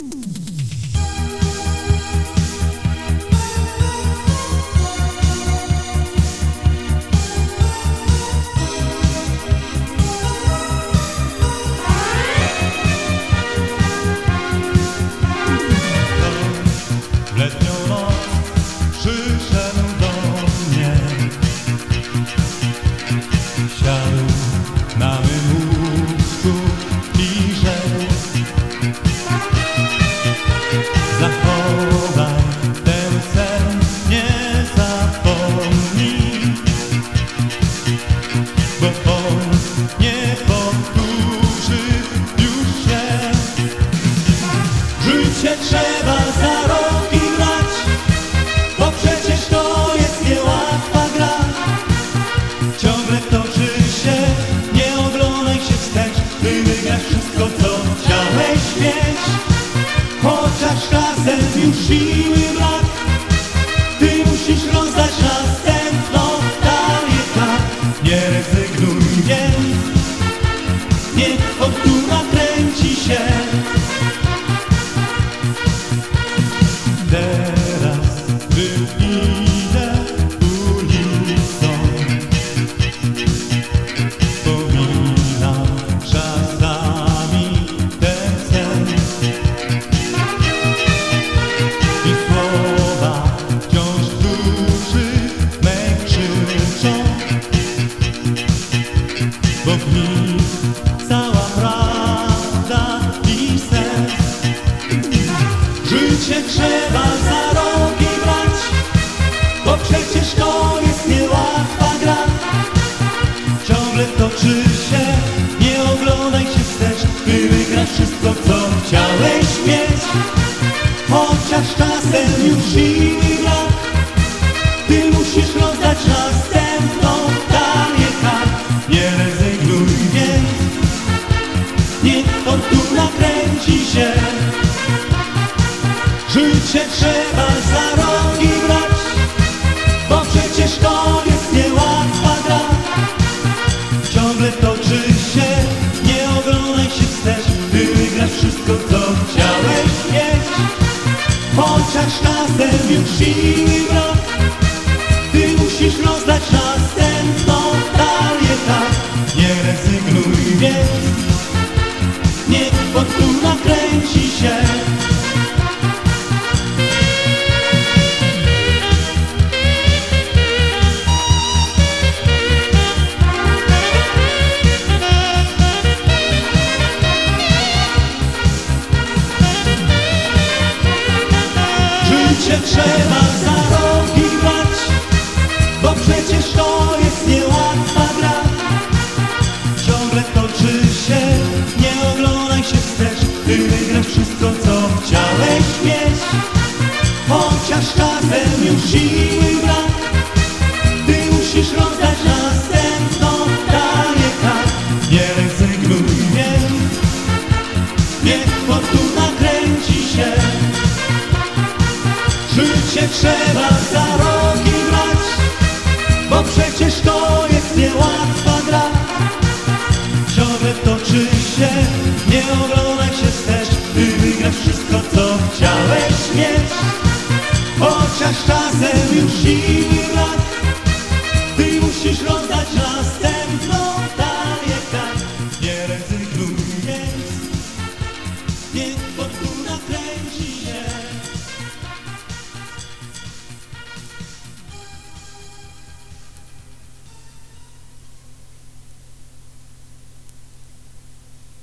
Mm-hmm. the Czasem już siły brak, ty musisz rozdać następną talię kart. Nie rezygnuj, więc niech fortuna kręci się. Trzeba za rogi brać, bo przecież to jest niełatwa gra. Ciągle toczy się, nie oglądaj się wstecz, by wygrać wszystko, co chciałeś mieć. Chociaż czasem już siły brak, chciałeś mieć. Chociaż czasem już siły brak, ty musisz rozdać następną Życie trzeba za rogi brać, bo przecież to jest niełatwa gra. Ciągle toczy się, nie oglądaj się wstecz, by wygrać wszystko, co chciałeś mieć. Chociaż czasem już siły brak, Życie trzeba za rogi brać, bo przecież to jest niełatwa gra. Ciągle toczy się, nie oglądaj się wstecz, by wygrać wszystko, co chciałeś mieć. Chociaż czasem już siły